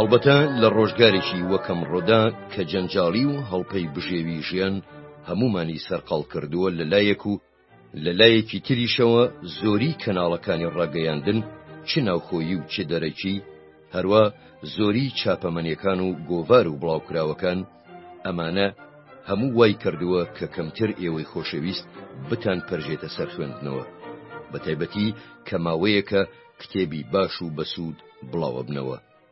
هەڵبەتە لە ڕۆژگارێکی وەکەم ڕۆدا کە جەنجاڵی و هەڵپەی بژێوی ژیان هەمومانی سەرقاڵ کردووە لە لایەک و لە لایەکی تریشەوە زۆری کەناڵەکانی ڕاگەیاندن چ ناوخۆیی و چ دەرەکی، هەروا زۆری چاپەمەنیەکان و گۆڤار و بڵاوکراوەکان، ئەمانە هەموو وای کردووە کە کەمتر ئێوەی خۆشەویست بتان پەرژێتە سەر خوێندنەوە، بەتایبەتی کە ماوەیەکە کتێبی باش و بەسوود بڵاوەبنەوە،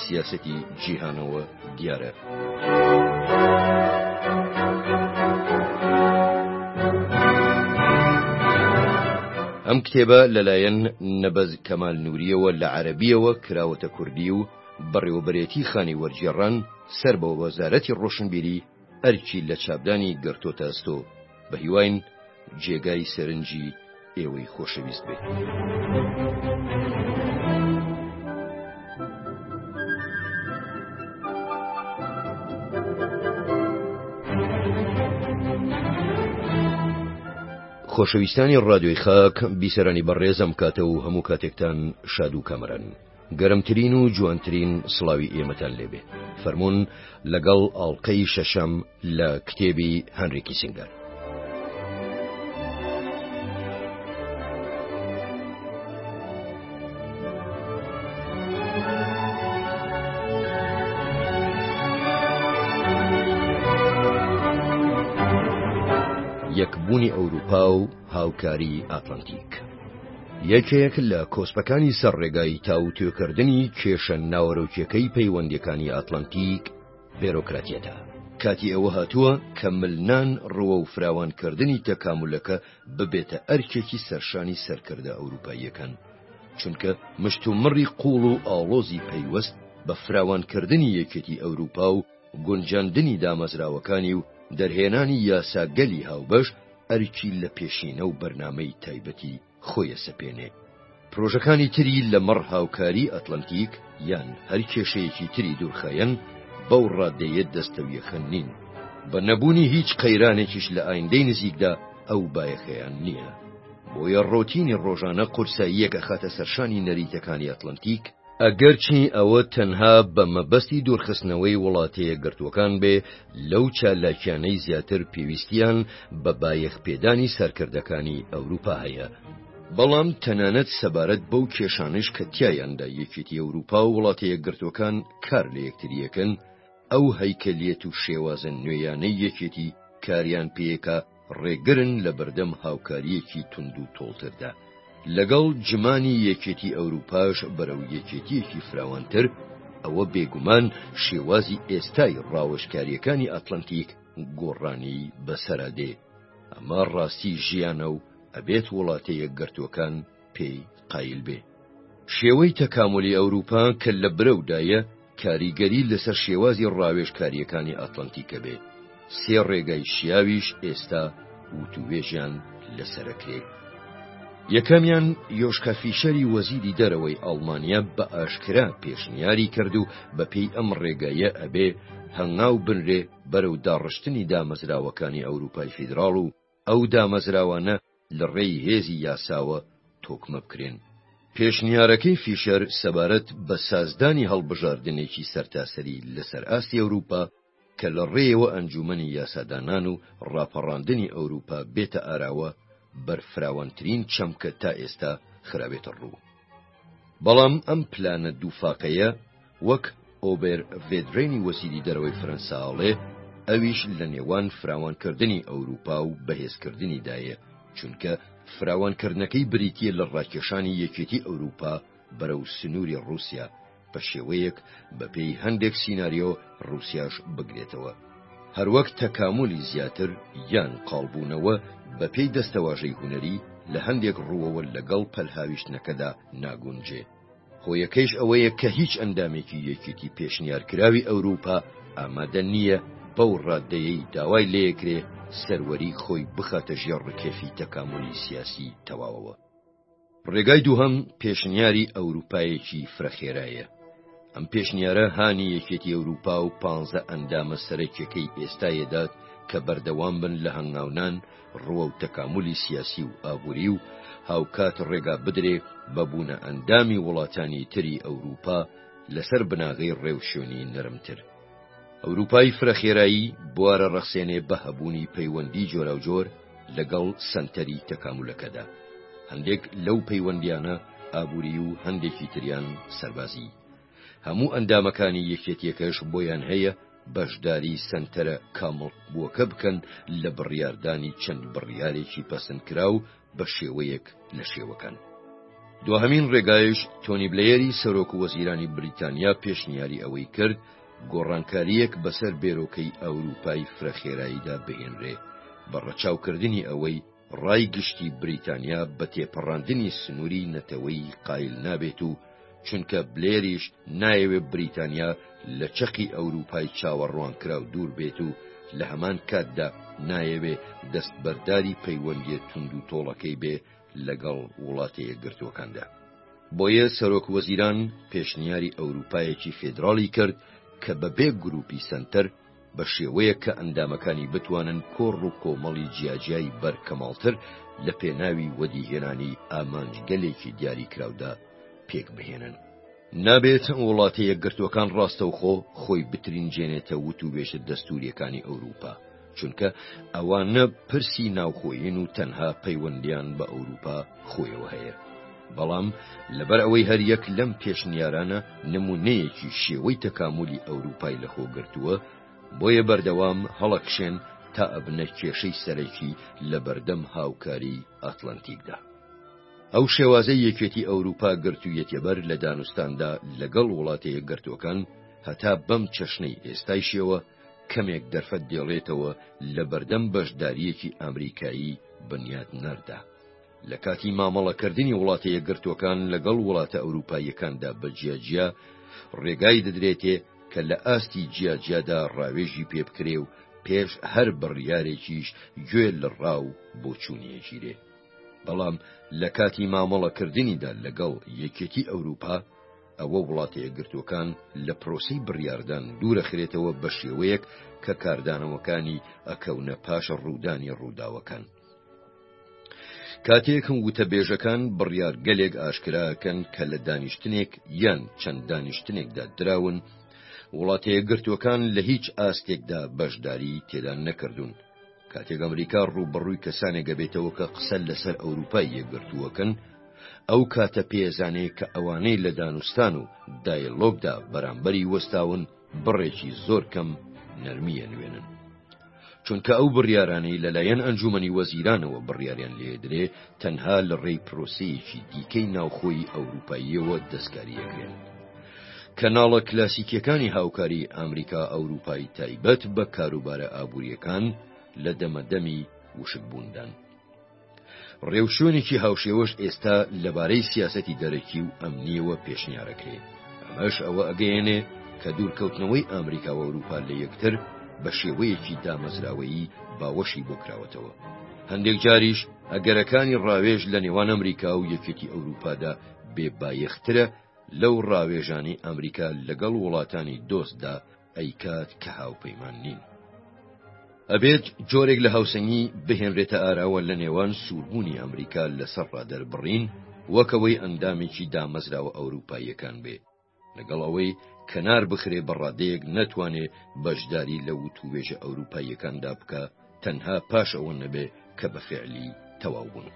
سیاسەتی جیهانەوە دیارە. ئەم کتێبە لەلایەن نەبەز کەمال نووریەوە لە عەربیەوە کراوەتە کوردی و بەڕێوەبەرێتی خانی وەرگێڕان سەر بە وەزارەتی ڕۆشنبیری ئەرکی لە چاپدانی گەرتۆتە ئەستۆ بە هیواین جێگای سەرنجی ئێوەی خۆشەویست بێت. خۆشەویستانی ڕادیۆی خاک بیسەرانی بەڕێزم کاتە و هەموو کاتێکتان شاد و کامەران. گەرمترین و جوانترین سڵاوی ئێمەتان لێبێ فەرمونون لەگەڵ ئاڵلقەی شەشەم لە کتێبی هەنری کیسینگەر یەکبوونی ئەوروپا و هاوکاریی ئاتلەنتیک یەکێک لە کۆسپەکانی سەر ڕێگای تاوتوێکردنی کێشە ناوەرۆکیەکەی پەیوەندیەکانی ئاتلەنتیک بێرۆکراتیەتە. کاتی ئەوە هاتووە کە ملنان ڕووە و فراوانکردنی تەکامولەکە ببێتە ئەرکێکی سەرشانی سەرکردە ئەوروپاییەکان، چونکە مشتومڕی قووڵ و ئاڵۆزی پەیوەست بە فراوانکردنی یەکێتی ئەوروپا و گونجاندنی دامەزراوەکانی و دەرهێنانی یاساگەلی هاوبەش ئەرکی لە پێشینە و بەرنامەی تایبەتی خۆیە سەپێنێ. پرۆژەکانی تری لە مەڕ هاوکاری ئەتڵەنتیک یان هەر کێشەیەکی تری دوورخایەن بەو ڕادەیە دەستەویەخەن نین. بە نەبوونی هیچ قەیرانێکیش لە ئایندەی نزیکدا ئەو بایەخەیان نییە. بۆیە ڕۆتینی ڕۆژانە قورساییەک ئەخاتە سەرشانی نەریتەکانی ئەتڵەنتیک، ئەگەرچی ئەوە تەنها بە مەبەستی دوورخستنەوەی وڵاتەیەکگرتووەکان بێ لەو چالاکیانەی زیاتر پێویستیان بە بایەخپێدانی سەرکردەکانی ئەوروپا هەیە، بەڵام تەنانەت سەبارەت بەو کێشانەش کە تیایاندا یەکێتی ئەوروپا و وڵاتەیەکگرتووەکان کار لە یەکتریەکن، ئەو هەیکەلیەت و شێوازە نوێیانەی یەکێتی کاریان پێیەکا، ڕێگرن لە بەردەم هاوکارییەکی توندو تۆڵتردا، لەگەڵ جمانی یەکێتی ئەوروپاش بەرەو یەکێتییەکی فراوانتر، ئەوە بێگومان شێوازی ئێستای ڕاوێژکارییەکانی ئاتلەنتیک گۆڕانی بەسەرا دێ، ئەمە ڕاستی ژیانەو ئەبێت وڵاتە یەکگرتووەکان، پێی قایل بێ. شێوەی تەکامولی ئەوروپا کە لە برەو دایە کاریگەری لەسەر شێوازی ڕاوێژکارییەکانی ئاتلەنتیکە بێ، سێ ڕێگای شیاویش ئێستا وتووێژیان لەسەر ئەکرێ. یەکەمیان یۆشکا فیشەری وەزیری دەرەوەی ئاڵمانیا بە ئاشکرا پێشنیاری کرد و بە پێی ئەم ڕێگایە ئەبێ هەنگاو بنرێ بەرەو داڕشتنی دامەزراوەکانی ئەوروپای فیدراڵ و ئەو دامەزراوانە لە ڕێی هێزی یاساوە تۆکمە بکرێن. پێشنیارەکەی فیشەر سەبارەت بە سازدانی هەڵبژاردنێکی سەرتاسەری لەسەر ئاستی ئەوروپا کە لە ڕێیەوە ئەنجومەنی یاسادانان و ڕاپەڕاندنی ئەوروپا بێتە ئاراوە، بەرفراوانترین چەمکە تا ئێستا خرابێتە ڕوو. بەڵام ئەم پلانە دووفاقەیە وەک ئۆبێر ڤێدرێنی وەزیری دەرەوەی فرەنسا ئەڵێ ئەویش لە نێوان فراوانکردنی ئەوروپا و بەهێزکردنی دایە چونکە فراوانکردنەکەی بریتیە لە ڕاکێشانی یەکێتی ئەوروپا بەرەو سنووری ڕوسیا بە شێوەیەک بە پێی هەندێک سیناریۆ ڕووسیاش بگرێتەوە. هەروەک تەکامولی زیاتر یان قاڵبوونەوە بە پێی دەستەواژەی هونەری لە هەندێک ڕووەوە لەگەڵ پەلهاویشتنەکەدا ناگونجێ. هۆیەکەیش ئەوەیە کە هیچ ئەندامێکی یەکێتی پێشنیارکراوی ئەوروپا ئامادە نییە بەو ڕادەیەی داوای لێکرێ سەروەریی خۆی بخاتە ژێڕ ڕکێفی تەکامولی سیاسیی تەواوەوە. ڕێگای دووهەم پێشنیاری ئەوروپایەکی فرەخێرایە. ئەم پێشنیارە هانی یەکێتی ئەوروپا و پانزە ئەندامە سەرەکیەکەی ئێستا یەدات کە بەردەوام بن لە هەنگاونان ڕووە و تەکاملی سیاسی و ئابووری و هاوکات ڕێگا بدرێ بە بوونە ئەندامی وڵاتانی تری ئەوروپا لەسەر بناغەی ڕێوشوێنی نەرمتر. ئەوروپای فرەخێرایی بوارە ڕەخسێنێ بە هەبوونی پەیوەندی جۆراوجۆر لەگەڵ سەنتەری تەکامولەکەدا هەندێک لەو پەیوەندیانە ئابووری و هەندێکی تریان سەربازی هەموو ئەندامەکانی یەکێتیەکەش بۆیان هەیە بەشداری سەنتەرە کامڵ بووەکە بکەن لە بڕیاردانی چەند بڕیارێکی پەسنکراو بە شێوەیەک لە شێوەکان. دواهەمین ڕێگایش تۆنی بلەیەری سەرۆک و وەزیرانی بریتانیا پێشنیاری ئەوەی کرد گۆڕانکاریەک بەسەر بێرۆکەی ئەوروپای فرەخێراییدا بهێنرێ بە ڕەچاوکردنی ئەوەی ڕای گشتی بریتانیا بە تێپەڕاندنی سنووری نەتەوەی قایل نابێت و چونکە بلێریش نایەوێ بریتانیا لە چەقی ئەوروپای چاوەڕوانکراو دوور بێت و لە هەمان کاتدا نایەوێ دەستبەرداری پەیوەندیە توند و تۆڵەکەی بێ لەگەڵ وڵاتە یەکگرتووەکاندا. بۆیە سەرۆک وەزیران پێشنیاری ئەوروپایەکی فێدراڵی کرد کە بەبێ گروپی سەنتەر، بە شێوەیەک کە ئەندامەکانی بتوانن کۆڕ و کۆمەڵی جیاجیای بەر کەماڵتر لە پێناوی وەدیهێنانی ئامانجگەلێکی دیاریکراودا پێک بهێنن. نابێت وڵاتە یەکگرتووەکان ڕاستەوخۆ خۆی بترینجێنێتە وتووێژە دەستووریەکانی ئەوروپا، چونکە ئەوانە پرسی ناوخۆیین و تەنها پەیوەندیان بە ئەوروپا خۆیەوە هەیە. بەڵام لەبەر ئەوەی هەریەک لەم پێشنیارانە نمونەیەکی شێوەی تەکامولی ئەوروپای لەخۆگرتووە، بۆیە بەردەوام هەڵەکشێن تا ئەبنە کێشەی سەرەکی لە بەردەم هاوکاریی ئاتلەنتیکدا. ئەو شێوازەی یەکێتی ئەوروپا گرتوویەتیەبەر لە دانوستاندا لەگەڵ وڵاتە یەکگرتووەکان هەتا بەم چەشنەی ئێستایشیەوە کەمێک دەرفەت دێڵێتەوە لە بەردەم بەشدارییەکی ئامریکایی بنیاتنەردا. لە کاتی مامەڵەکردنی وڵاتە یەکگرتووەکان لەگەڵ وڵاتە ئەوروپاییەکاندا بە جیاجیا ڕێگای دەدرێتێ کە لە ئاستی جیاجیادا ڕاوێژی پێ بکرێ و پێش هەر بڕیارێکیش گوێ لە ڕا و بۆچوونیەگیرێ بەڵام لە کاتی مامەڵەکردنیدا لەگەڵ یەکێتی ئەوروپا ئەوە وڵاتە یەکگرتووەکان لە پرۆسی بڕیاردان دوورەخرێتەوە بە شێوەیەک کە کاردانەوەکانی ئەکەونە پاشە ڕوودانی ڕووداوەکان. کاتێک هەم وتەبێژەکان بڕیار گەلێک ئاشکراکەن کە لە دانیشتنێک یان چەند دانیشتنێکدا دراون، وڵاتەیە گرتوەکان لە هیچ ئاستێکدا بەشداری تێدا نەکردوون. کاتێک ئەمریکا ڕووبڕووی کەسانێک دەبێتەوە کە قسە لەسەر ئەوروپای یەکگرتووەکەن، ئەو کاتە پێزانەیە کە ئەوانەی لە دانوستان و دایلۆگدا بەرامبەری وەستاون، بڕێکی زۆر کەم نەرمی ئەنوێنن چونکە ئەو بڕیارانەی لەلایەن ئەنجومنی وەزیرانەوە بڕیاریان لێدرێ تەنها لە ڕێی پرۆسەیەکی دیکەی ناوخۆی ئەوروپاییەوە دەستکاریەکرێن. کەناڵە کلاسیکیەکانی هاوکاری ئەمریکا ئەوروپای تایبەت بە کاروبارە ئابوووریەکان لە دەمەدەمی وشکبووندان. ڕێوشوێنێکی هاوشێوەش ئێستا لەبارەی سیاسەتی دەرەکی و ئەمنیەوە پێشنیارەکرێ ئەمەش ئەوە ئەگەیەنێ کە دوورکەوتنەوەی ئامریکا و ئەوروپا لە یەکتر بە شێوەیەکی دامەزراوەیی باوەشی بۆ کراوەتەوە هەندێک جاریش ئەگەرەکانی ڕاوێژ لە نێوان ئەمریکا و یەکێتی ئەوروپادا بێبایەخترە لەو ڕاوێژانی ئەمریکا لەگەڵ وڵاتانی دۆستدا ئەیکات کە هاوپەیمان نین. ئەبێت جۆرێک لە هاوسەنگی بهێنرێتە ئاراوە لە نێوان سووربوونی ئەمریکا لەسەر ڕادەربڕین وەکەوەی ئەندامێکی دامەزراوە ئەوروپاییەکان بێ لەگەڵ ئەوەی کەنار بخرێ بە ڕادەیەک نەتوانێ بەشداری لە وتووێژە ئەوروپاییەکاندا بکا تەنها پاش ئەوە نەبێ کە بە فعلی تەواو بوون.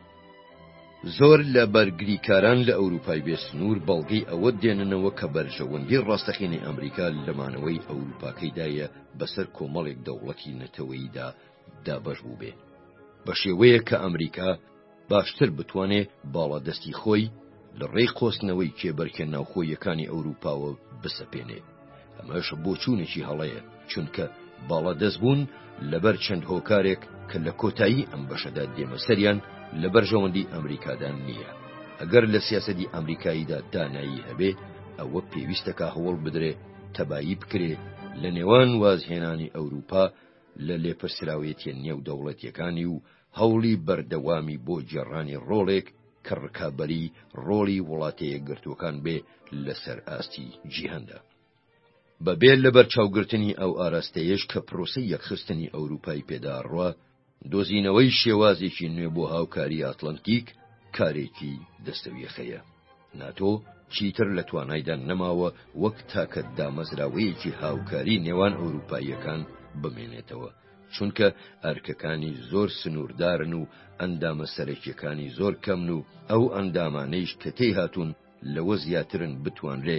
زۆر لە بەرگریکاران لە ئەوروپای بێ سنوور بەڵگەی ئەوە دێننەوە کە بەرژەوەندی ڕاستەقینەی ئەمریکا لە مانەوەی ئەوروپاکەیدایە بەسەر کۆمەڵێک دەوڵەتی نەتەوەییدا دابەش بووبێ بە شێوەیەک کە ئەمریکا باشتر بتوانێ باڵادەستی خۆی لە ڕێی قۆستنەوەی کێبەرکێ ناوخۆیەکانی ئەوروپاوە بسەپێنێ ئەمەش بۆچوونێکی هەڵەیە چونکە باڵادەست بوون لەبەر چەند هۆکارێک کە لە کۆتایی ئەم بەشەدا دێمە سەریان لە بەرژەوەندی ئەمریکادان نییە ئەگەر لە سیاسەتی ئەمریکاییدا دانایی هەبێ ئەوە پێویستەکە هەوڵ بدرێ تەبایی بکرێ لە نێوان وازهێنانی ئەوروپا لە لێپرسراوێتیە نێو دەوڵەتیەکانی و هەوڵی بەردەوامی بۆ گێڕانی ڕۆڵێک کە ڕکابەری ڕۆڵی وڵاتە یەکگرتووەکان بێ لەسەر ئاستی جیهاندا. بەبێ لەبەرچاوگرتنی ئەو ئاراستەیەش کە پرۆسەی یەکخستنی ئەوروپای پێدا ڕوا، دۆزینەوەی شێوازێکی نوێ بۆ هاوکاری ئاتلەنتیک کارێکی دەستەویەخەیە. ناتۆ چیتر لە توانایدا نەماوە وەک تاکە دامەزراوەیەکی هاوکاری نێوان ئەوروپاییەکان بمێنێتەوە، چونکە ئەرکەکانی زۆر سنووردارن و ئەندامە سەرەکیەکانی زۆر کەمن و ئەو ئەندامانەیش کە تێیهاتوون لەوە زیاترن بتوانرێ